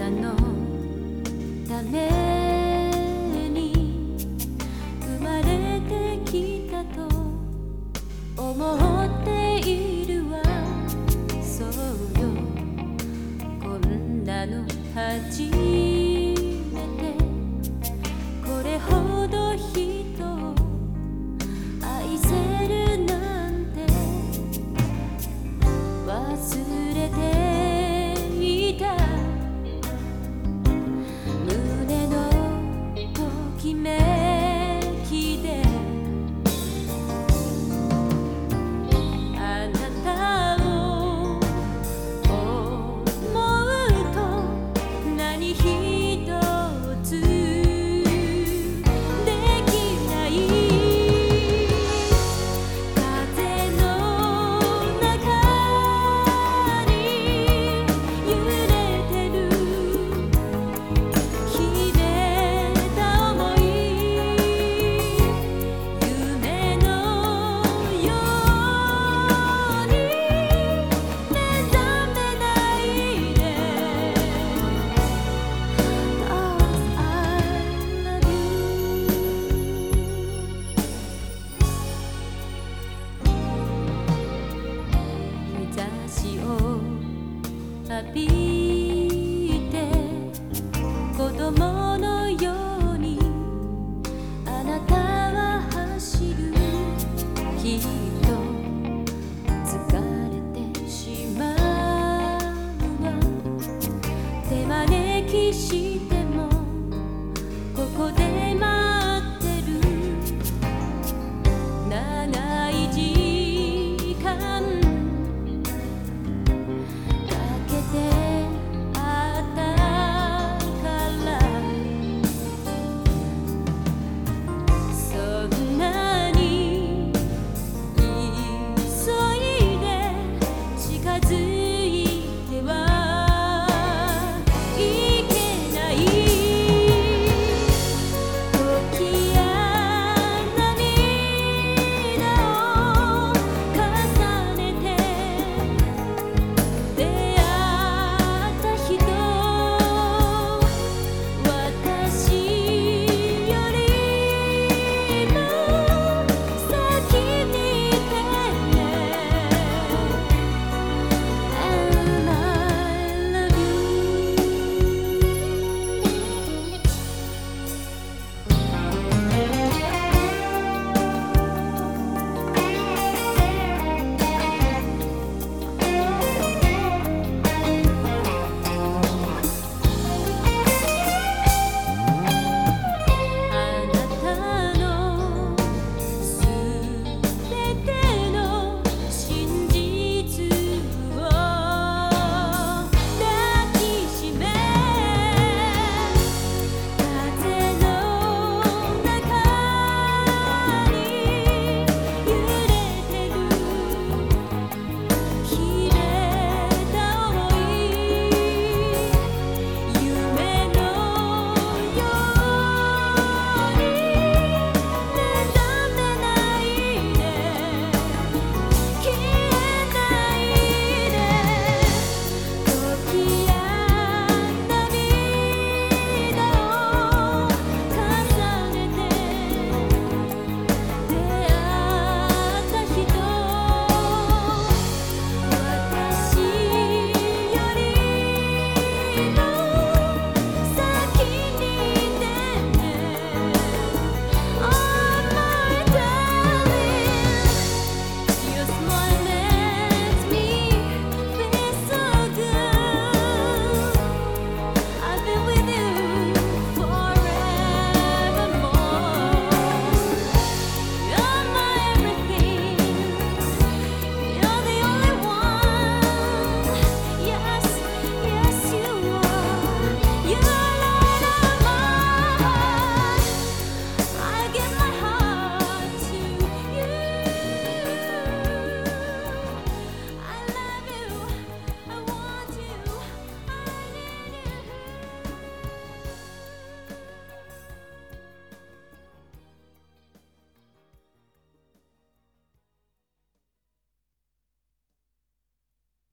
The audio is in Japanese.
たのために生まれてきたと思っているわ。そうよ。こんなの初め